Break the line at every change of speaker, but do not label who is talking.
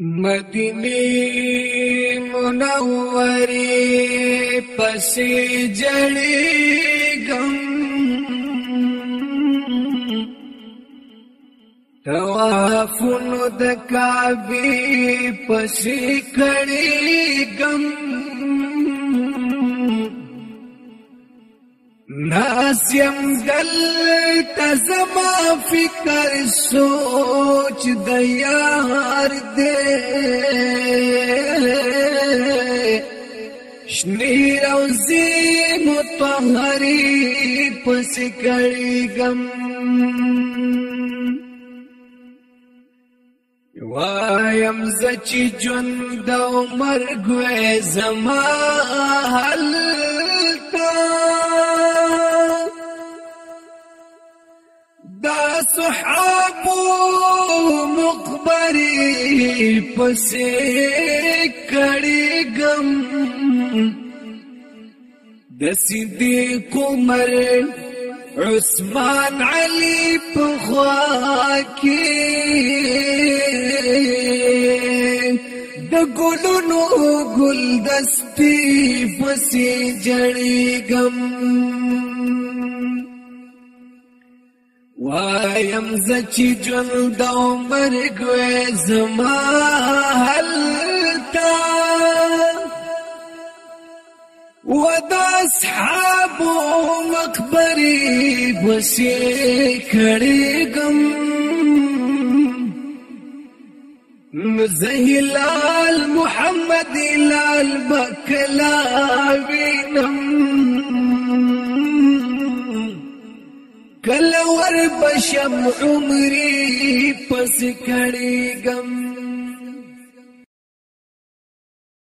مدینه منورې پسې جړې غم توافون د کعبه پسې کړې غم اسیم دل تزما فکر سوچ دیار دے شنی روزی متحری پس کڑی گم وایم زچی جن دو مرگوی زمان دا صحاب مقبري پسې کړي غم د صدیق عمر عثمان علي په خوا کې د ګلونو ګل دستي پسې جړې غم وایم زچ جون د عمر ګو زما هلتا ود اصحاب مقبري بسې کړي ګم لال محمد لال بکلا وینم بشم عمرې پس کړي غم